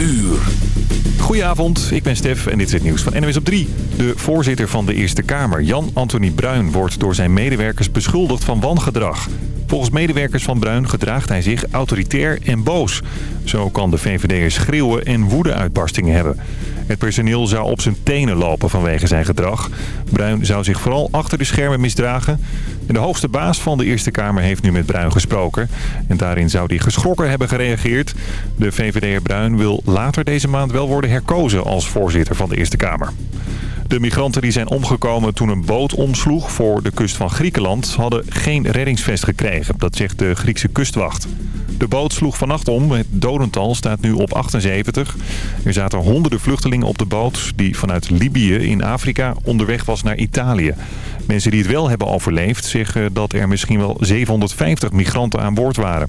uur. Goedenavond, ik ben Stef en dit is het nieuws van NWS op 3. De voorzitter van de Eerste Kamer, Jan Anthony Bruin, wordt door zijn medewerkers beschuldigd van wangedrag. Volgens medewerkers van Bruin gedraagt hij zich autoritair en boos. Zo kan de VVD'er schreeuwen en woedeuitbarstingen hebben. Het personeel zou op zijn tenen lopen vanwege zijn gedrag. Bruin zou zich vooral achter de schermen misdragen. En de hoogste baas van de Eerste Kamer heeft nu met Bruin gesproken. En daarin zou hij geschrokken hebben gereageerd. De VVD'er Bruin wil later deze maand wel worden herkozen als voorzitter van de Eerste Kamer. De migranten die zijn omgekomen toen een boot omsloeg voor de kust van Griekenland... hadden geen reddingsvest gekregen, dat zegt de Griekse kustwacht. De boot sloeg vannacht om. Het dodental staat nu op 78. Er zaten honderden vluchtelingen op de boot die vanuit Libië in Afrika onderweg was naar Italië. Mensen die het wel hebben overleefd zeggen dat er misschien wel 750 migranten aan boord waren.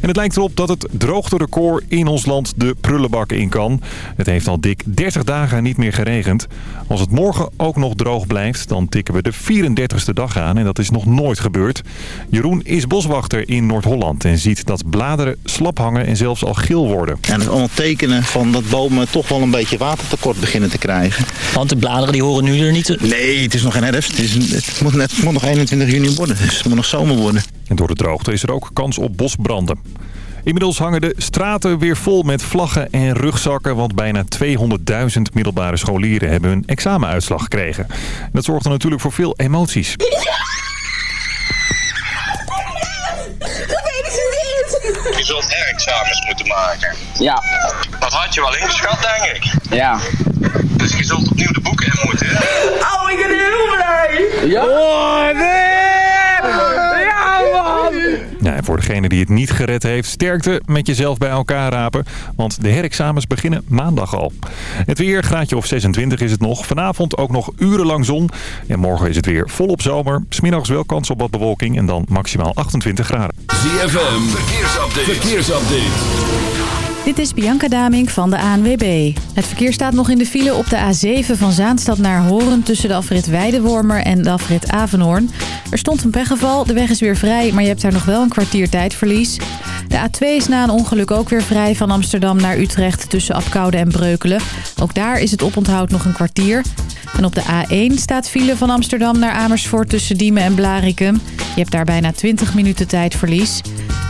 En het lijkt erop dat het droogterecord in ons land de prullenbakken in kan. Het heeft al dik 30 dagen niet meer geregend. Als het morgen ook nog droog blijft, dan tikken we de 34ste dag aan. En dat is nog nooit gebeurd. Jeroen is boswachter in Noord-Holland en ziet dat bladeren slap hangen en zelfs al geel worden. En dat is allemaal tekenen van dat bomen toch wel een beetje watertekort beginnen te krijgen. Want de bladeren die horen nu er niet... Nee, het is nog geen herfst. Het, is, het, moet, net, het moet nog 21 juni worden. Dus het moet nog zomer worden. En door de droogte is er ook kans op bosbranden. Inmiddels hangen de straten weer vol met vlaggen en rugzakken... want bijna 200.000 middelbare scholieren hebben hun examenuitslag gekregen. En dat zorgt er natuurlijk voor veel emoties. Je zult herexamens moeten maken. Ja. Dat had je wel ingeschat, denk ik. Ja. Dus je zult opnieuw de boeken in moeten. Oh, ik ben heel blij. Ja. Oh, Ja, man! Ja, en voor degene die het niet gered heeft, sterkte met jezelf bij elkaar rapen. Want de herexamens beginnen maandag al. Het weer, graadje of 26 is het nog. Vanavond ook nog urenlang zon. En morgen is het weer volop zomer. Smiddags wel kans op wat bewolking en dan maximaal 28 graden. ZFM, verkeersupdate. verkeersupdate. Dit is Bianca Damink van de ANWB. Het verkeer staat nog in de file op de A7 van Zaanstad naar Horen... tussen de afrit Weidewormer en de afrit Avenhoorn. Er stond een pechgeval, de weg is weer vrij... maar je hebt daar nog wel een kwartier tijdverlies. De A2 is na een ongeluk ook weer vrij van Amsterdam naar Utrecht... tussen Apkoude en Breukelen. Ook daar is het oponthoud nog een kwartier. En op de A1 staat file van Amsterdam naar Amersfoort tussen Diemen en Blarikum. Je hebt daar bijna 20 minuten tijdverlies.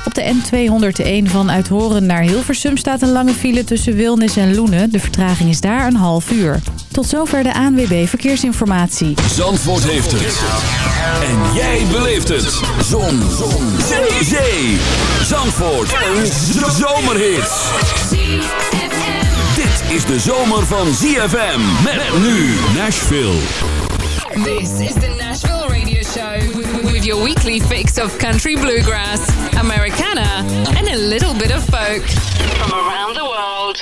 Op de N201 van Uithoren naar Hilversum staat een lange file tussen Wilnis en Loenen. De vertraging is daar een half uur. Tot zover de ANWB Verkeersinformatie. Zandvoort heeft het. En jij beleeft het. Zon. Zon. Zee. Zee. Zandvoort. Een zomerhit. Dit is de zomer van ZFM. Met nu Nashville. This is the with your weekly fix of country bluegrass, Americana, and a little bit of folk from around the world.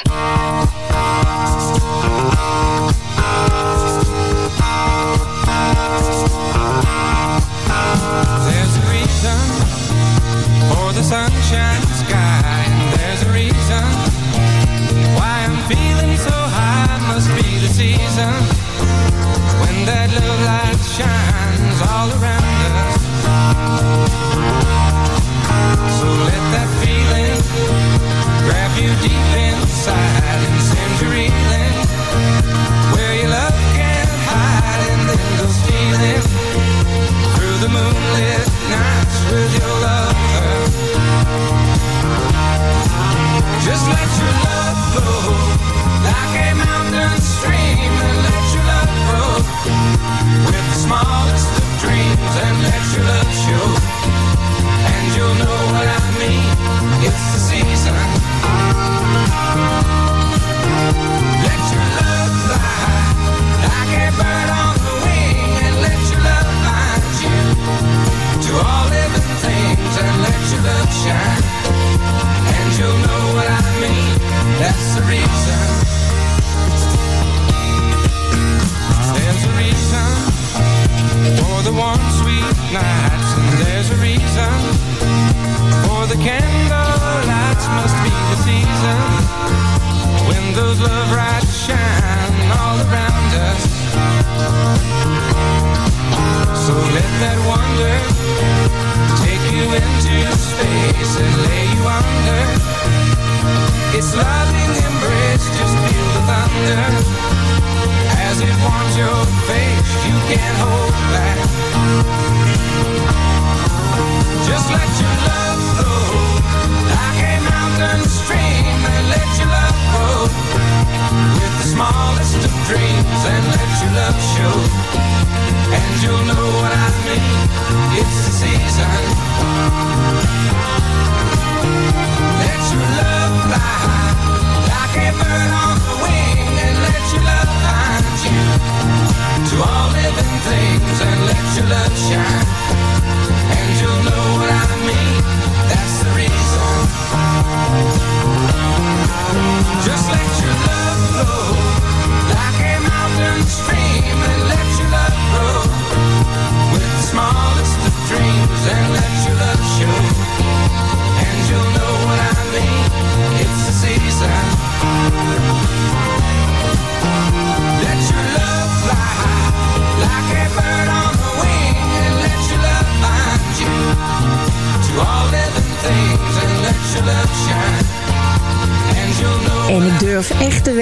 There's a reason for the sunshine sky. And there's a reason why I'm feeling so high. Must be the season when that love light shines all around us.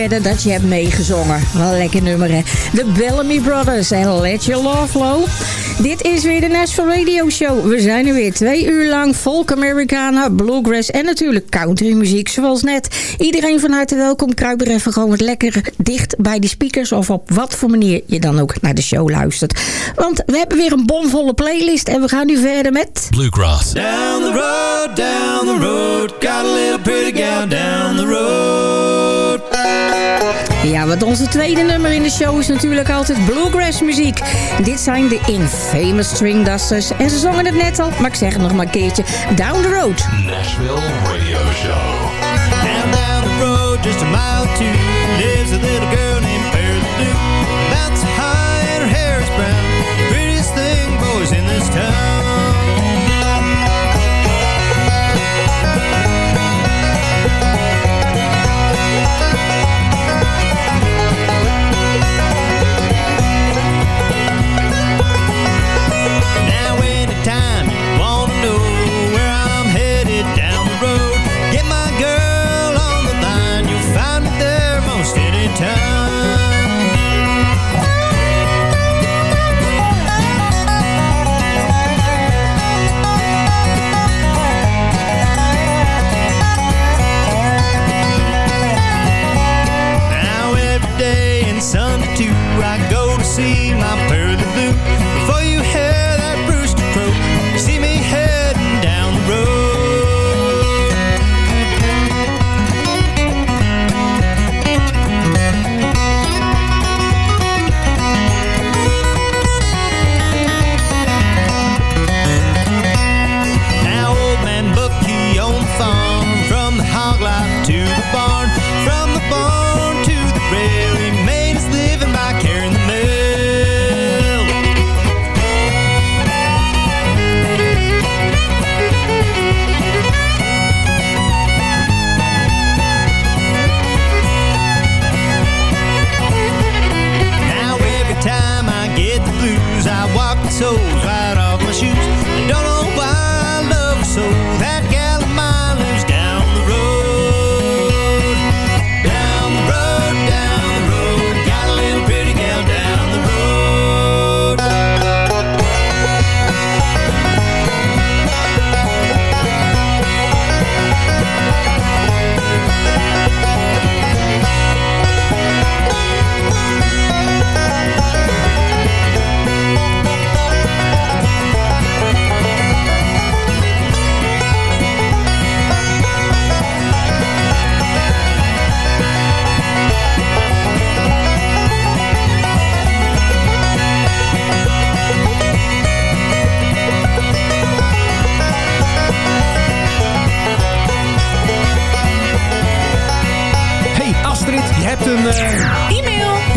Dat je hebt meegezongen. Wel een lekker nummer, hè? De Bellamy Brothers en Let Your Love Flow. Dit is weer de Nashville Radio Show. We zijn er weer twee uur lang. Folk Americana, bluegrass en natuurlijk country muziek zoals net. Iedereen van harte welkom. Kruip er even gewoon wat lekker dicht bij de speakers... of op wat voor manier je dan ook naar de show luistert. Want we hebben weer een bomvolle playlist en we gaan nu verder met... Bluegrass. Down the road, down the road, got a little pretty gal down the road. Ja, want onze tweede nummer in de show is natuurlijk altijd bluegrass muziek. Dit zijn de Infamous String Dusters. En ze zongen het net al, maar ik zeg het nog maar een keertje. Down the road. Nashville Radio Show. Down, down the road, just a mile or two, lives a little girl named Pearl Lou. About so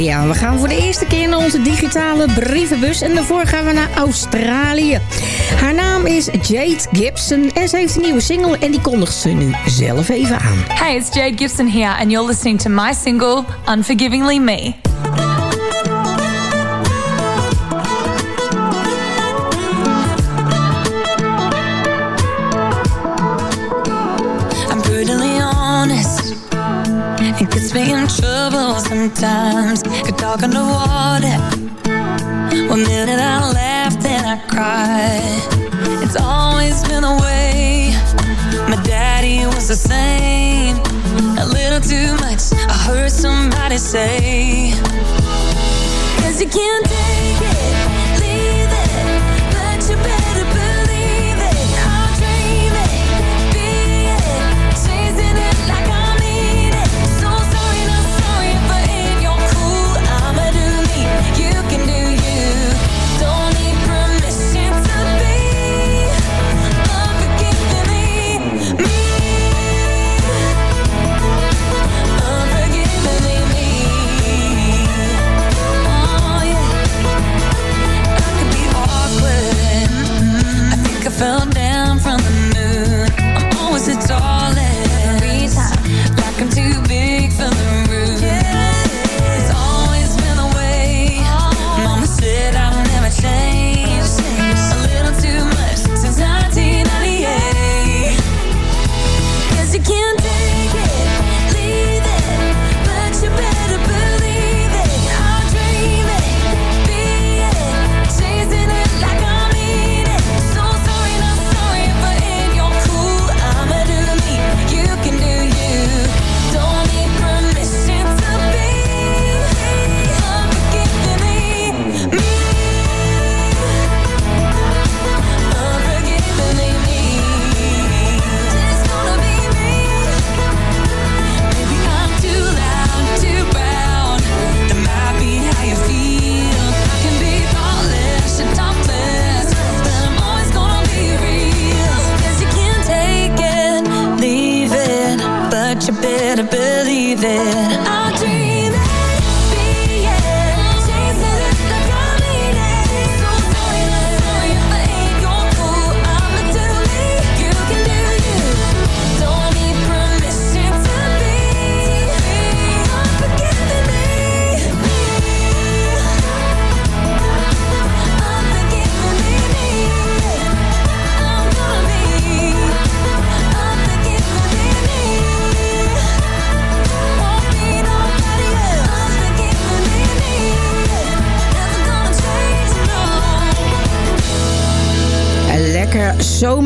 We gaan voor de eerste keer naar onze digitale brievenbus. En daarvoor gaan we naar Australië. Haar naam is Jade Gibson. En ze heeft een nieuwe single. En die kondigt ze nu zelf even aan. Hey, it's Jade Gibson here, and you're listening to my single, Unforgivingly Me.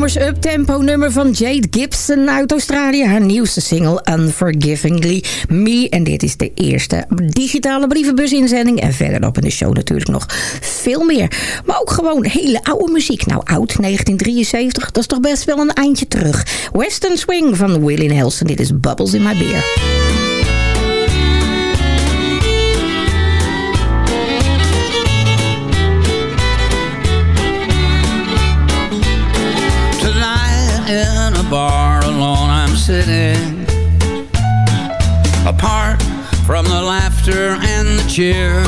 Zomers uptempo nummer van Jade Gibson uit Australië. Haar nieuwste single Unforgivingly Me. En dit is de eerste digitale brievenbusinzending. En verderop in de show natuurlijk nog veel meer. Maar ook gewoon hele oude muziek. Nou, oud 1973, dat is toch best wel een eindje terug. Western Swing van Willie Nelson. Dit is Bubbles in My Beer. From the laughter and the cheer.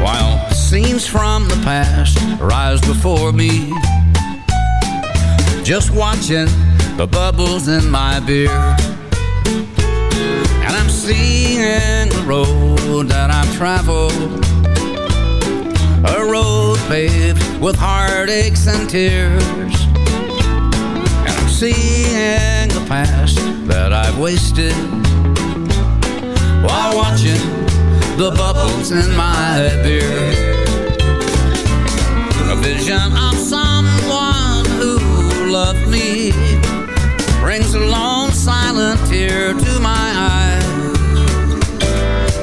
While scenes from the past rise before me. Just watching the bubbles in my beer. And I'm seeing the road that I've traveled. A road paved with heartaches and tears. And I'm seeing the past that I've wasted while watching the bubbles in my beer. A vision of someone who loved me brings a lone silent tear to my eye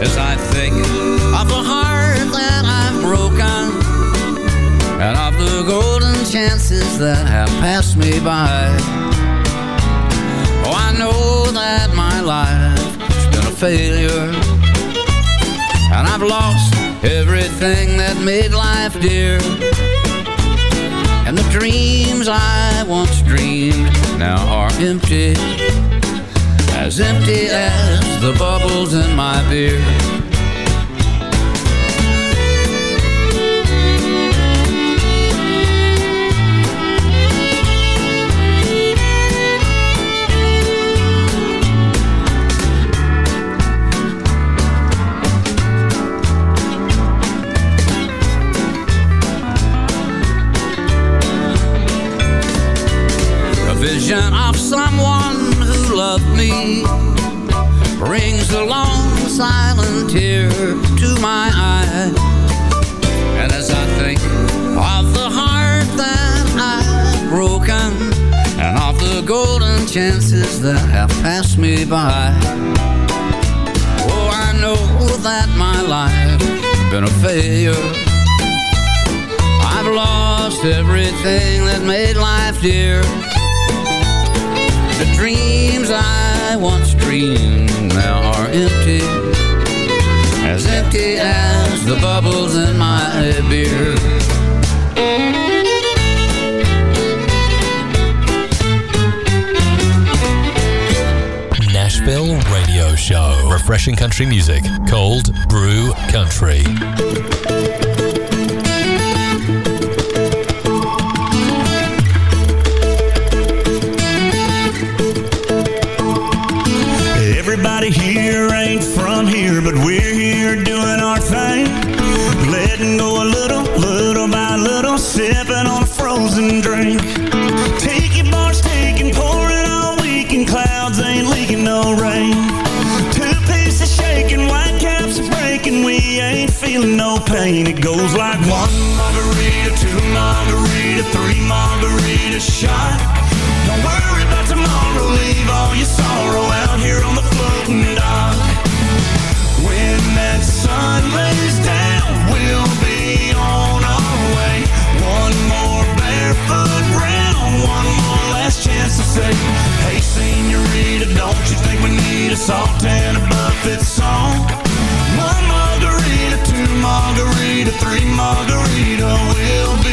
as I think of the heart that I've broken and of the golden chances that have passed me by. Oh, I know that my life a failure and I've lost everything that made life dear. And the dreams I once dreamed now are empty as empty as the bubbles in my beer. Vision of someone who loved me brings a long silent tear to my eye. And as I think of the heart that I've broken and of the golden chances that have passed me by, oh, I know that my life has been a failure. I've lost everything that made life dear. Dreams I once dreamed now are empty. As empty as the bubbles in my beer. Nashville Radio Show. Refreshing country music. Cold Brew Country. Shot. Don't worry about tomorrow, leave all your sorrow out here on the floating dock. When that sun lays down, we'll be on our way. One more barefoot round, one more last chance to say, Hey, senorita, don't you think we need a salt and a Buffett song? One margarita, two margarita, three margarita, we'll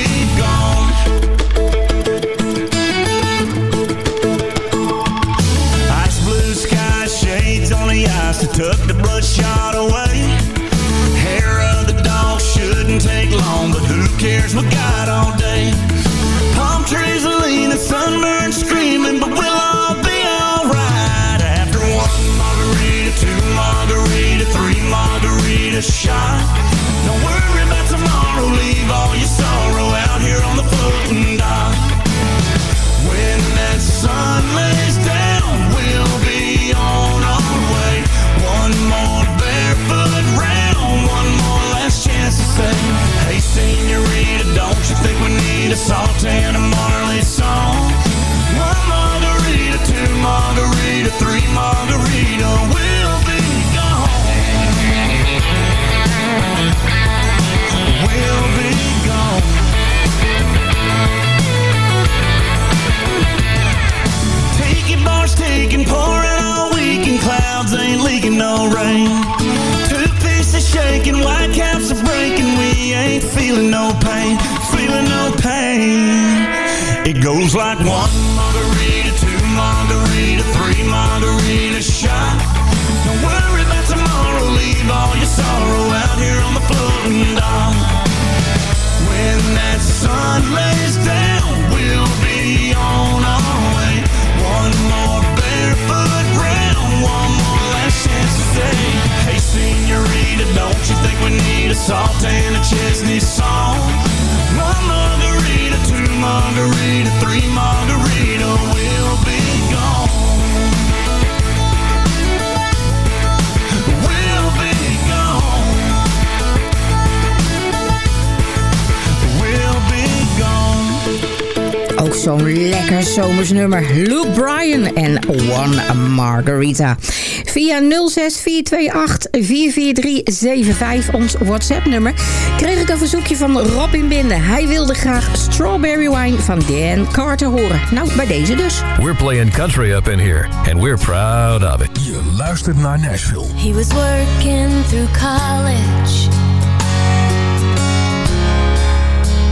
zo'n lekker zomers nummer. Luke Bryan en One Margarita. Via 06428 ons WhatsApp nummer, kreeg ik een verzoekje van Robin Binden. Hij wilde graag Strawberry Wine van Dan Carter horen. Nou, bij deze dus. We're playing country up in here, and we're proud of it. Je luistert naar Nashville. He was working through college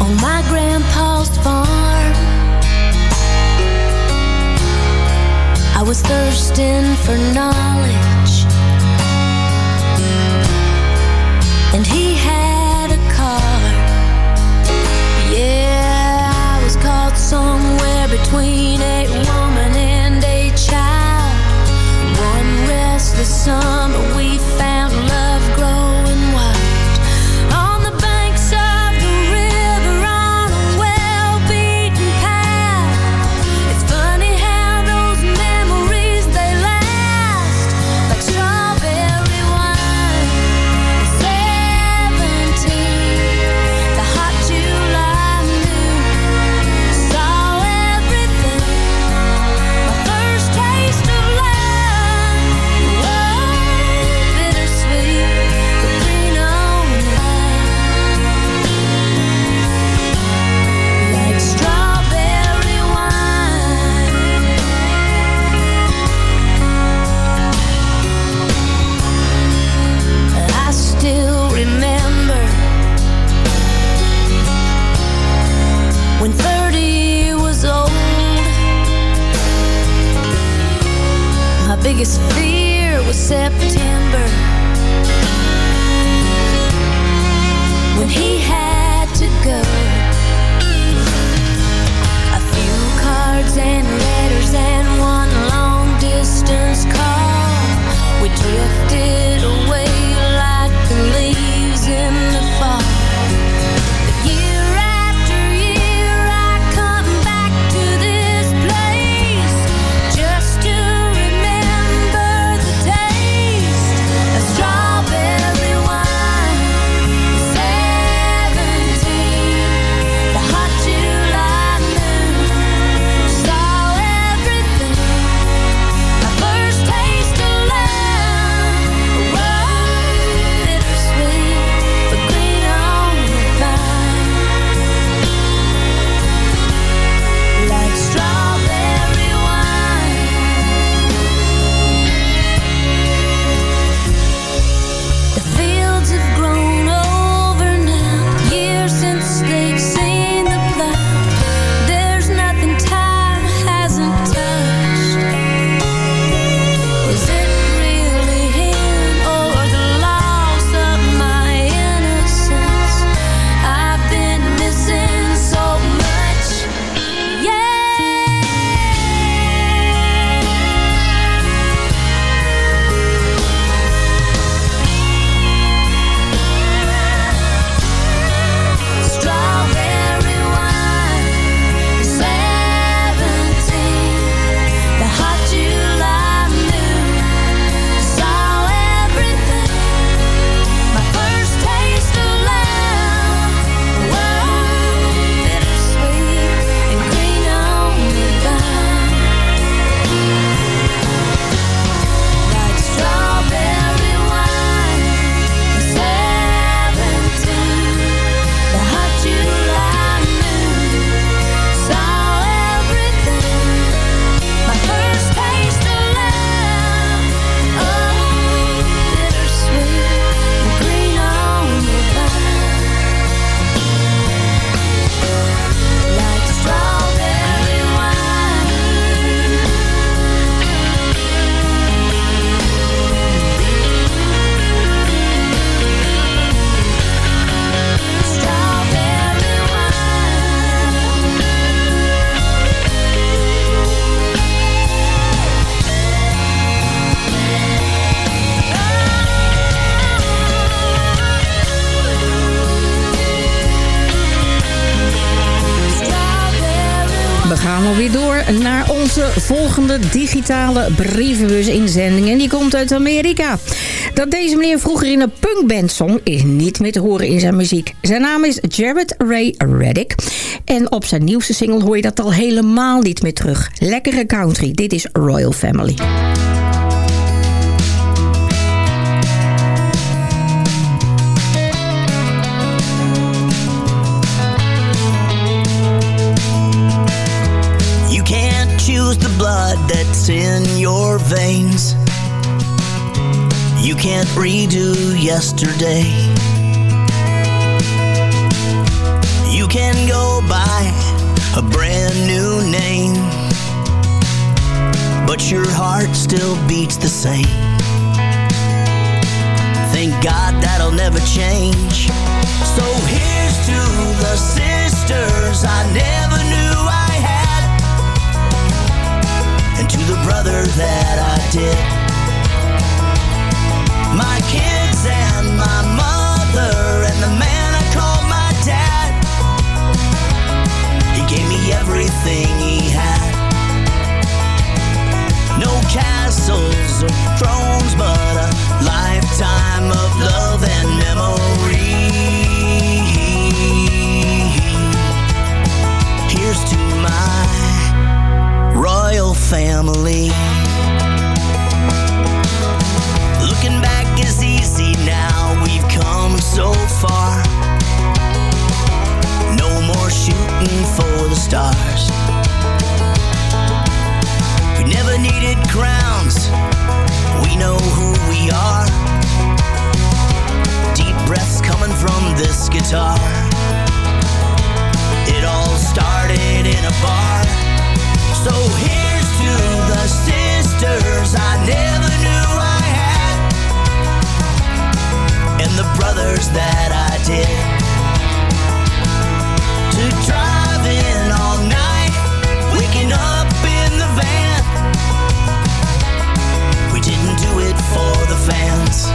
on my grandpa's farm. I was thirsting for knowledge, and he had a car. Yeah, I was caught somewhere between a woman and a child. One restless summer, we found biggest volgende digitale brievenbus-inzending. En die komt uit Amerika. Dat deze meneer vroeger in een punkband zong is niet meer te horen in zijn muziek. Zijn naam is Jared Ray Reddick. En op zijn nieuwste single hoor je dat al helemaal niet meer terug. Lekkere country. Dit is Royal Family. Redo yesterday. You can go by a brand new name, but your heart still beats the same. Thank God that'll never change. So here's to the sisters I never knew I had, and to the brother that I did. My kids and my mother and the man I called my dad. He gave me everything he had. No castles or but a lifetime of love and memory. Here's to my royal family. Now, we've come so far. No more shooting for the stars. We never needed crowns, we know who we are. Deep breaths coming from this guitar. It all started in a bar. So here's to the sisters I never knew and the brothers that I did. To driving all night, waking up in the van. We didn't do it for the fans.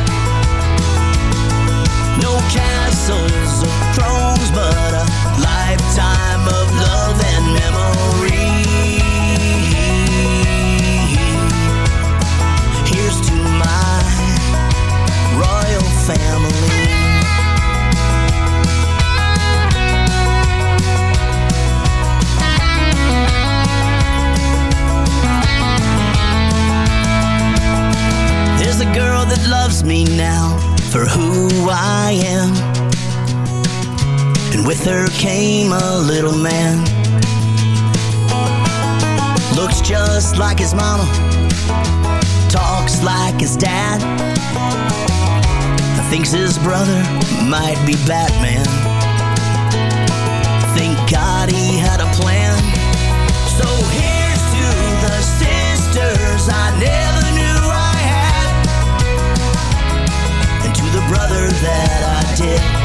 No castles or thrones, but a lifetime of love and memory. Her came a little man. Looks just like his mama, talks like his dad. Thinks his brother might be Batman. Thank God he had a plan. So here's to the sisters I never knew I had, and to the brother that I did.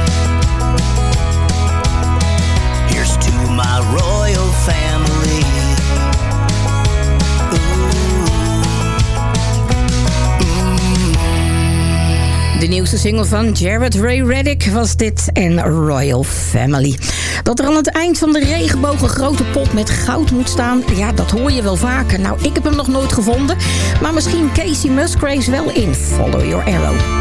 my royal family. De nieuwste single van Jared Ray Reddick was dit en Royal Family. Dat er aan het eind van de regenboog een grote pot met goud moet staan, ja, dat hoor je wel vaker. Nou, ik heb hem nog nooit gevonden, maar misschien Casey Musgraves wel in Follow Your Arrow.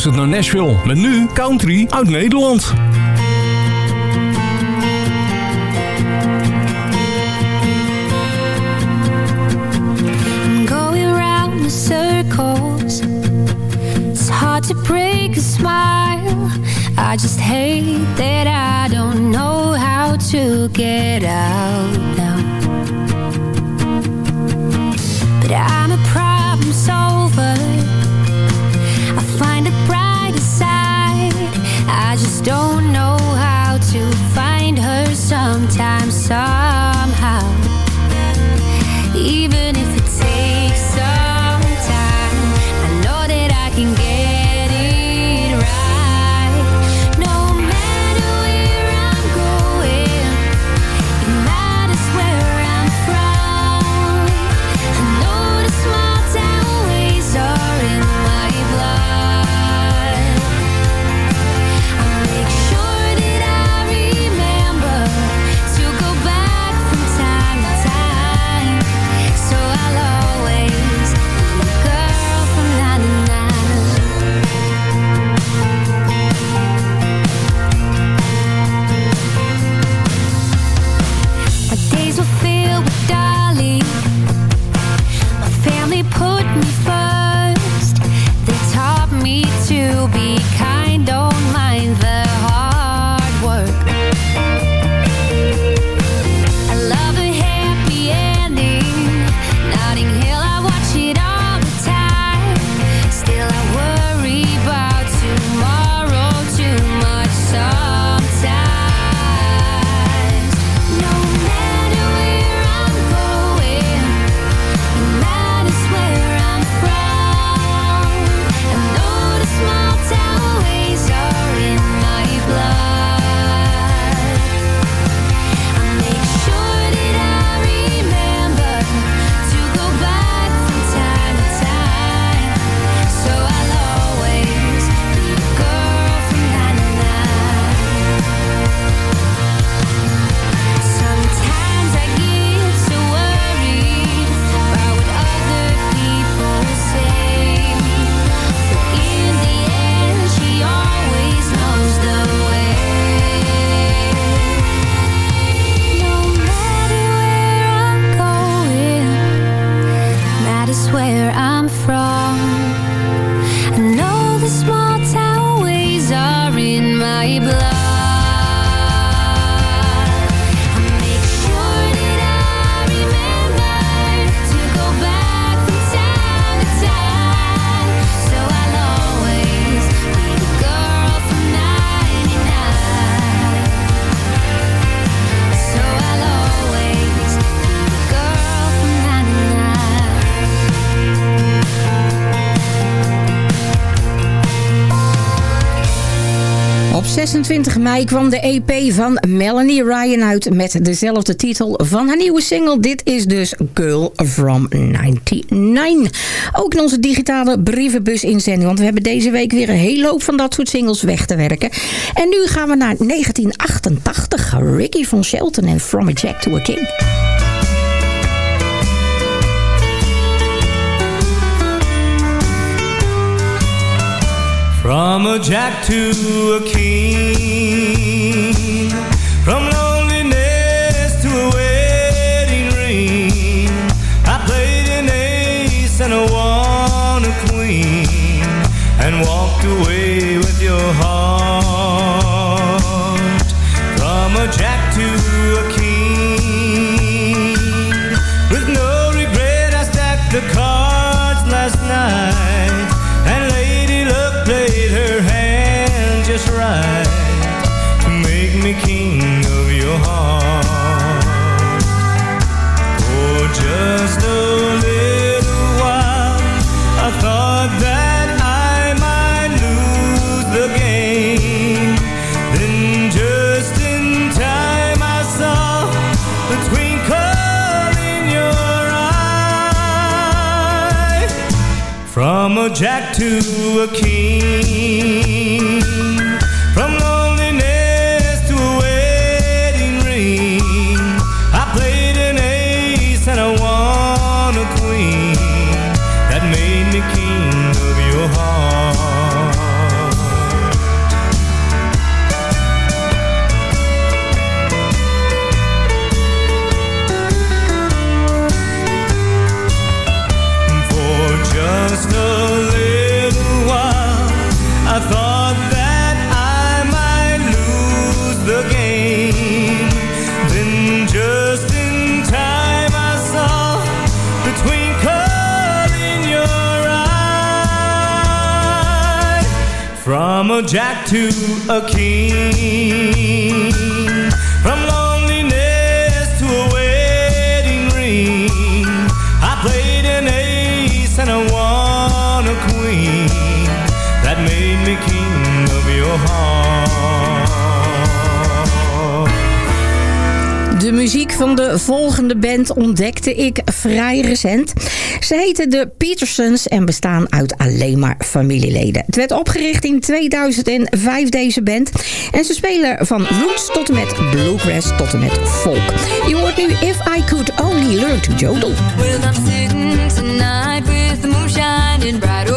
geluisterd naar Nashville. Met nu country uit Nederland. I'm going round circles. It's hard to break a smile. I just hate that I don't know how to get out. I'm from. The small town ways are in my blood. Op 26 mei kwam de EP van Melanie Ryan uit met dezelfde titel van haar nieuwe single. Dit is dus Girl from 99. Ook in onze digitale brievenbus inzending, want we hebben deze week weer een hele hoop van dat soort singles weg te werken. En nu gaan we naar 1988, Ricky Van Shelton en From a Jack to a King. From a jack to a king. jack to a king. Jack to a king. From loneliness to a wedding ring. I played an ace and I won a queen. That made me king of your heart. De muziek van de volgende band ontdekte ik vrij recent. Ze heten de Petersons en bestaan uit alleen maar familieleden. Het werd opgericht in 2005 deze band. En ze spelen van roots tot en met bluegrass tot en met folk. Je hoort nu If I Could Only Learn to Jodel. Well, I'm sitting tonight with the moon shining bright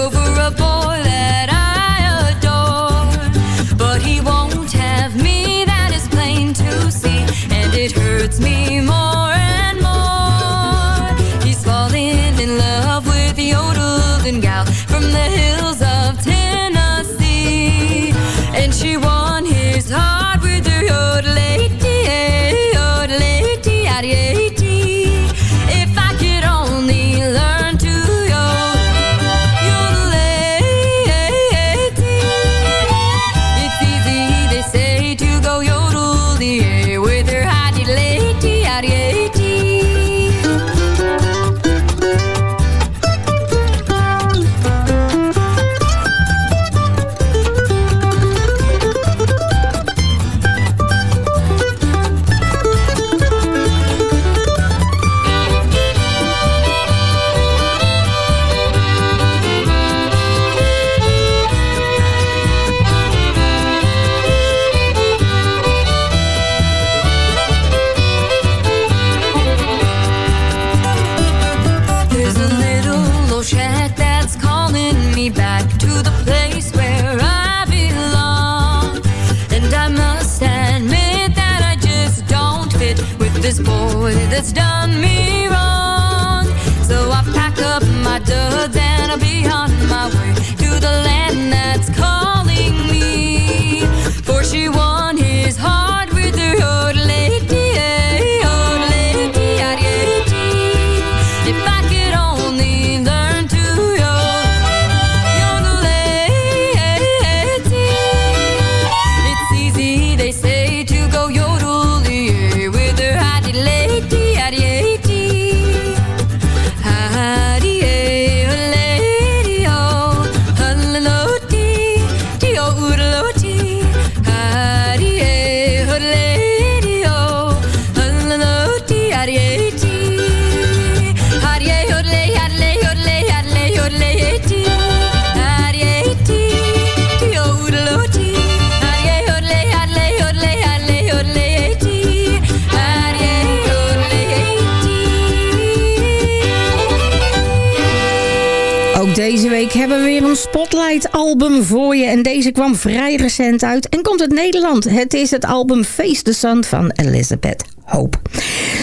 een Spotlight-album voor je. En deze kwam vrij recent uit en komt uit Nederland. Het is het album Face the Sun van Elizabeth Hope.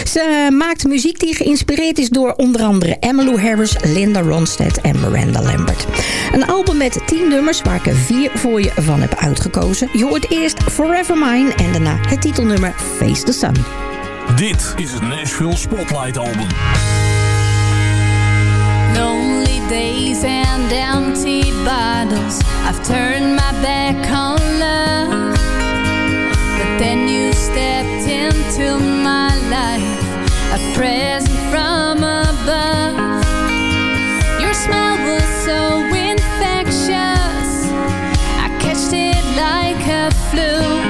Ze maakt muziek die geïnspireerd is door onder andere Emmylou Harris, Linda Ronstadt en Miranda Lambert. Een album met 10 nummers waar ik er vier voor je van heb uitgekozen. Je hoort eerst Forever Mine en daarna het titelnummer Face the Sun. Dit is het Nashville Spotlight Album. Days and empty bottles. I've turned my back on love. But then you stepped into my life, a present from above. Your smile was so infectious. I catched it like a flu.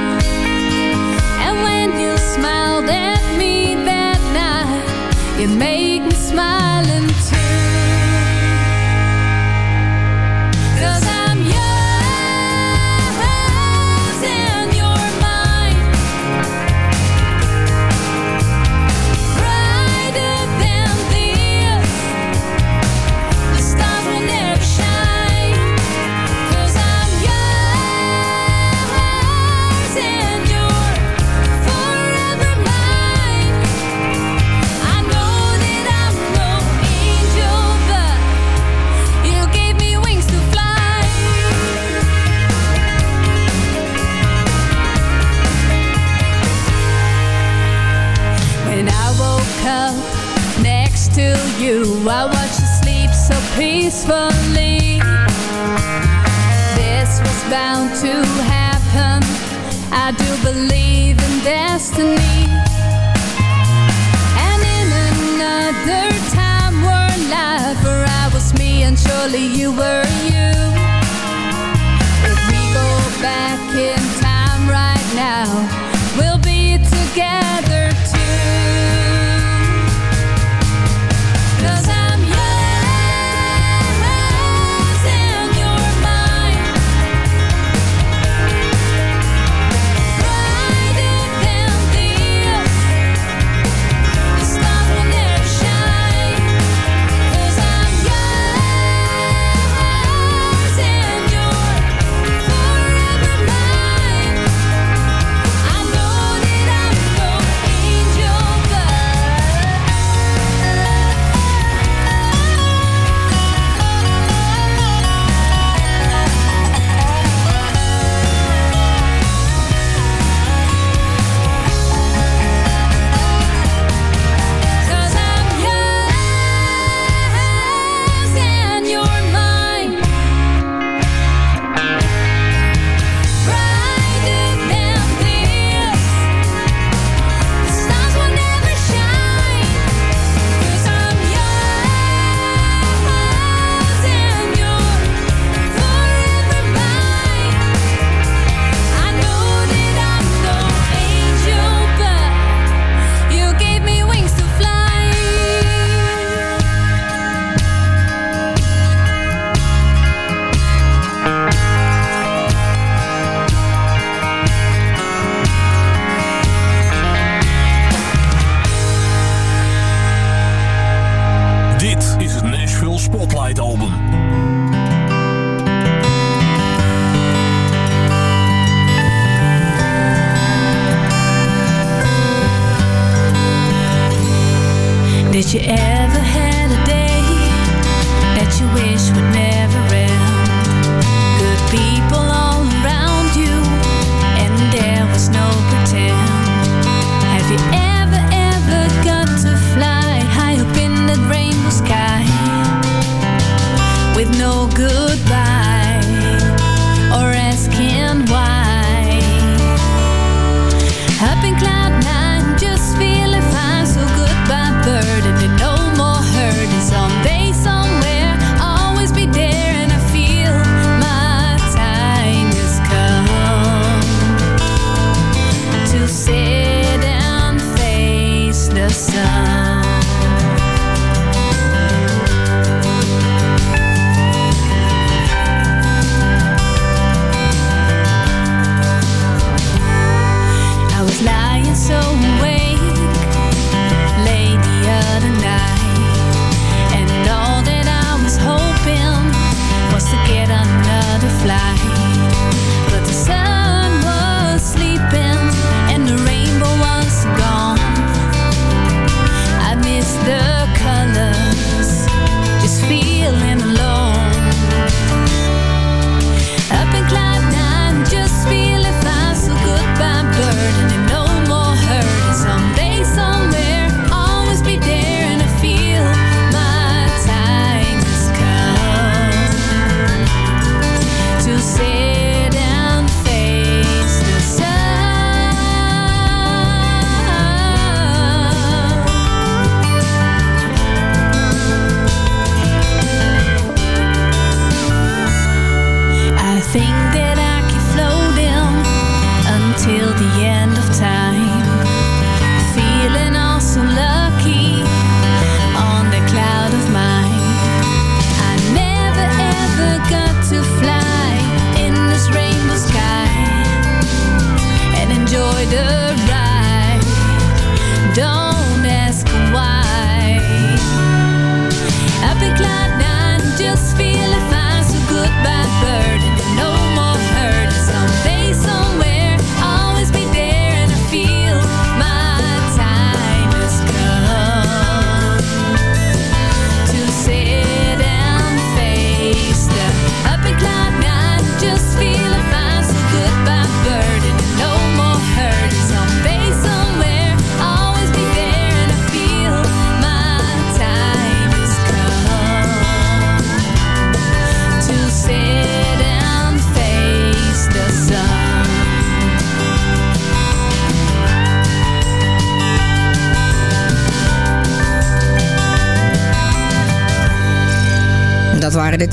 peacefully This was bound to happen. I do believe in destiny. And in another time or life Where I was me and surely you were you. If we go back in time right now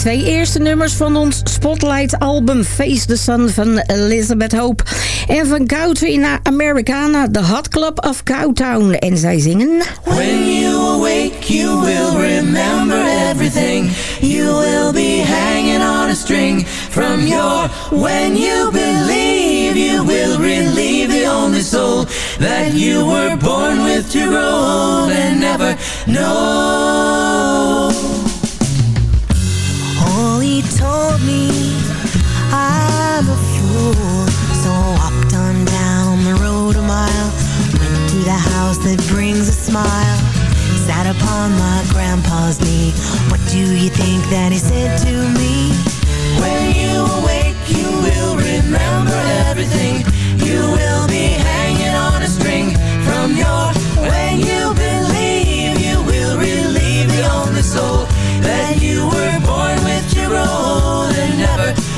twee eerste nummers van ons Spotlight-album Face the Sun van Elizabeth Hope. En van country naar Americana, The Hot Club of Cowtown. En zij zingen... When you awake, you will remember everything. You will be hanging on a string from your... When you believe, you will relieve the only soul that you were born with to grow old and never know. He told me I'm a fool. So I walked on down the road a mile. Went to the house that brings a smile. Sat upon my grandpa's knee. What do you think that he said to me? When you awake, you will remember everything. You will be hanging on a string from your. When you believe, you will relieve the only soul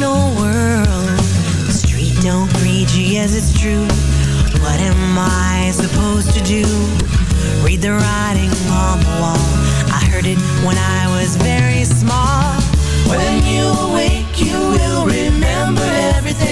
mean old world. The street don't greet you, yes it's true. What am I supposed to do? Read the writing on the wall. I heard it when I was very small. When you awake, you will remember everything.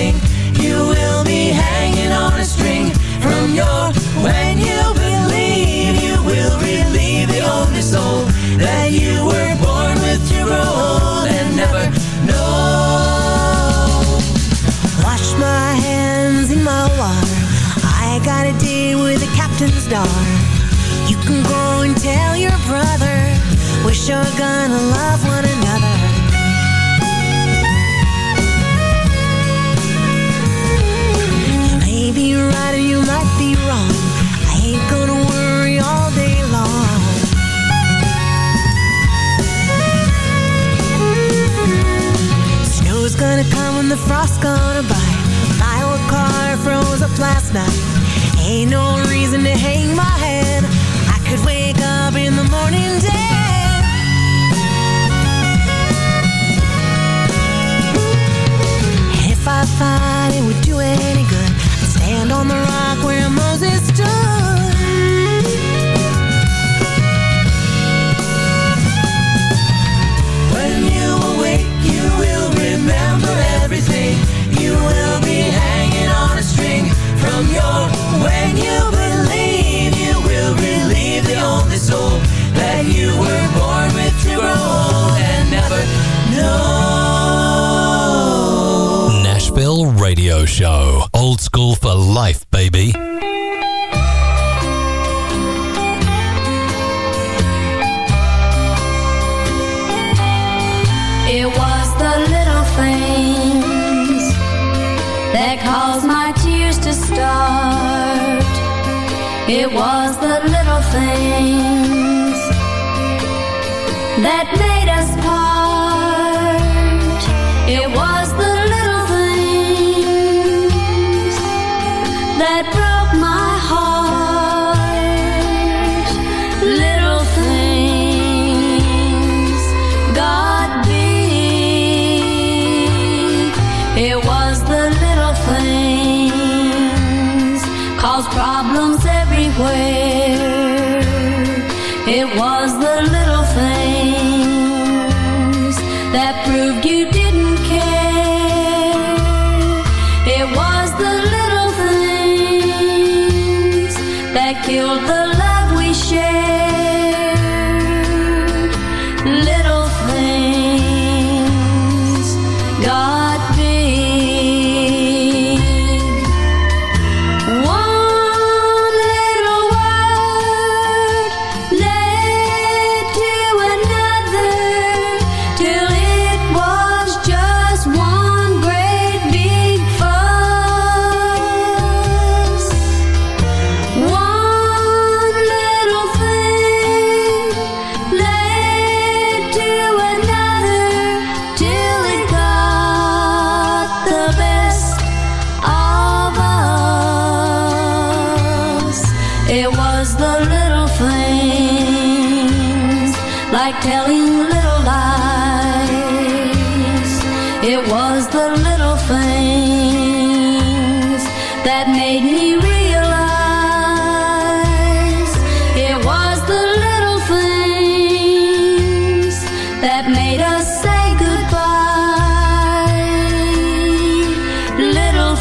Go and tell your brother we're sure gonna love one another. You may be right or you might be wrong. I ain't gonna worry all day long. Snow's gonna come and the frost's Radio Show. Old school for life, baby. It was the little things that caused my tears to start. It was the little things that everywhere.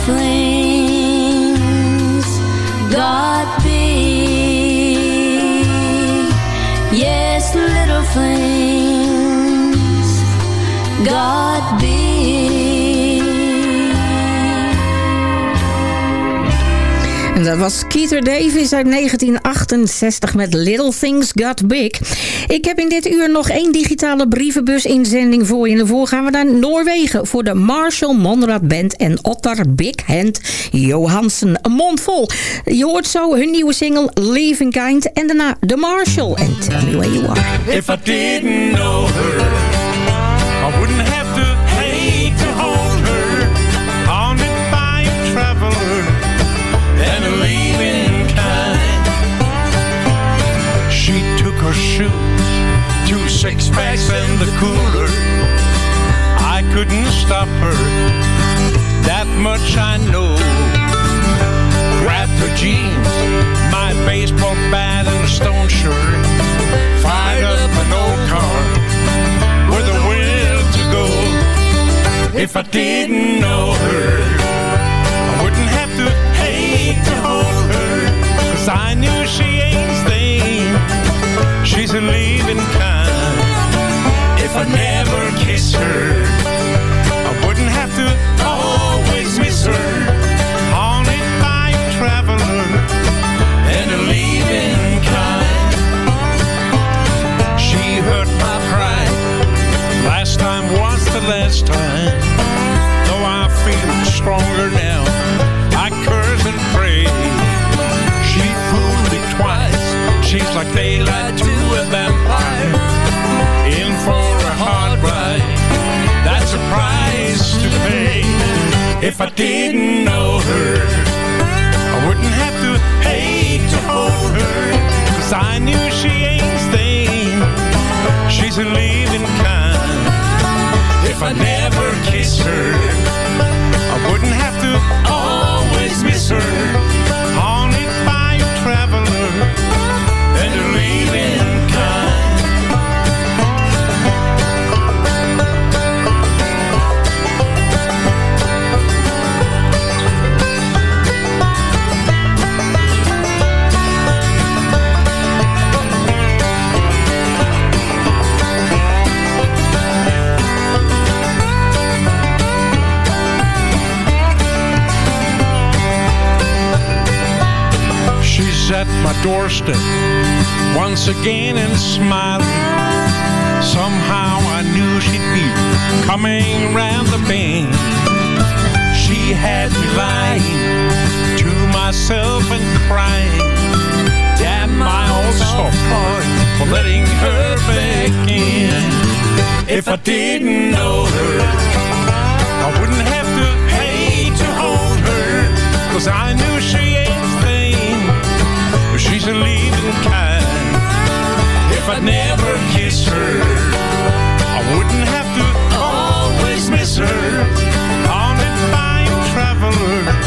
Things got big. Yes, little things got big. Dat was Keith Davis uit 1968 met Little Things Got Big. Ik heb in dit uur nog één digitale brievenbus-inzending voor je. En daarvoor gaan we naar Noorwegen voor de Marshall Monrad Band en Ottar Big Hand Johansen. Een mond vol. Je hoort zo hun nieuwe single Leaving Kind en daarna The Marshall en Tell Me Where You Are. If I didn't know her, shoes, two six packs and the cooler. I couldn't stop her, that much I know. Grabbed her jeans, my baseball bat and a stone shirt. Fired up an old car with a will to go. If I didn't know her, I wouldn't have to hate to hold her. Cause I knew she. She's a leaving kind. If I never kiss her, I wouldn't have to always miss her. Haunted by a traveler and a leaving kind. She hurt my pride. Last time was the last time. Though I feel stronger now, She's like daylight to a vampire. In for a hard ride. That's a price to pay. If I didn't know her, I wouldn't have to hate to hold her. Cause I knew she ain't staying. She's a leaving kind. If I never kiss her, doorstep once again and smiling. Somehow I knew she'd be coming round the bend. She had me lying to myself and crying. Damn my old soft for letting her back in. If I didn't know her, I wouldn't have to hate to hold her. Cause I knew she. She's a leaving kind. If I'd never kiss her, I wouldn't have to always miss her. Haunted by a traveler